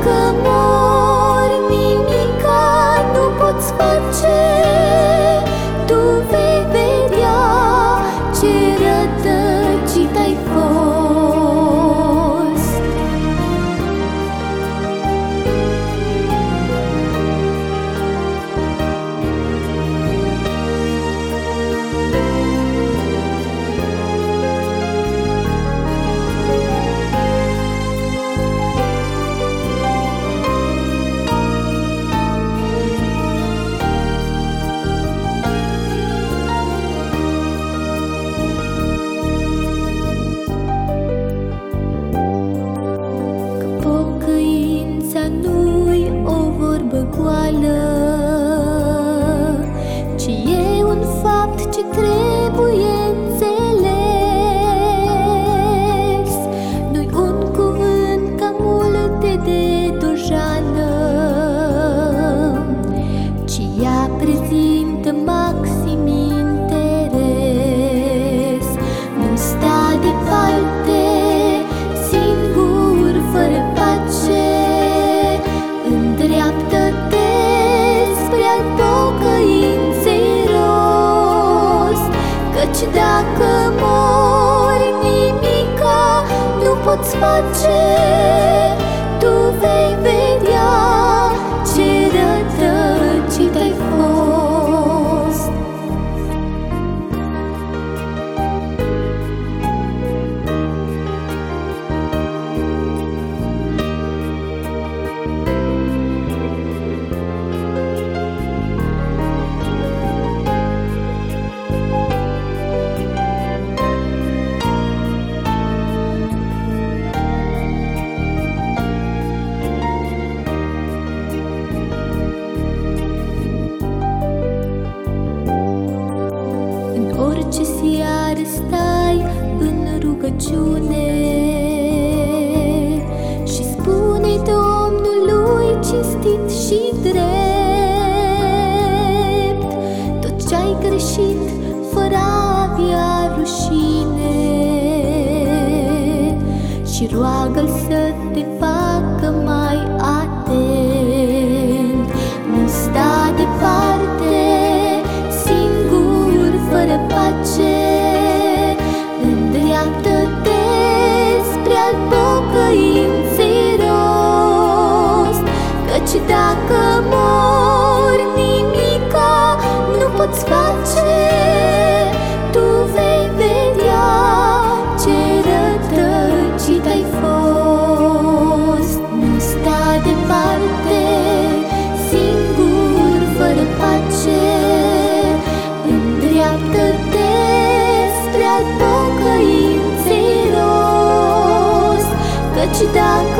个梦。hotspot too. Orice seară stai în rugăciune. Și spune Domnului cinstit și drept Tot ce-ai greșit fără a avea rușine. Și roagă-L să te facă mai 知道。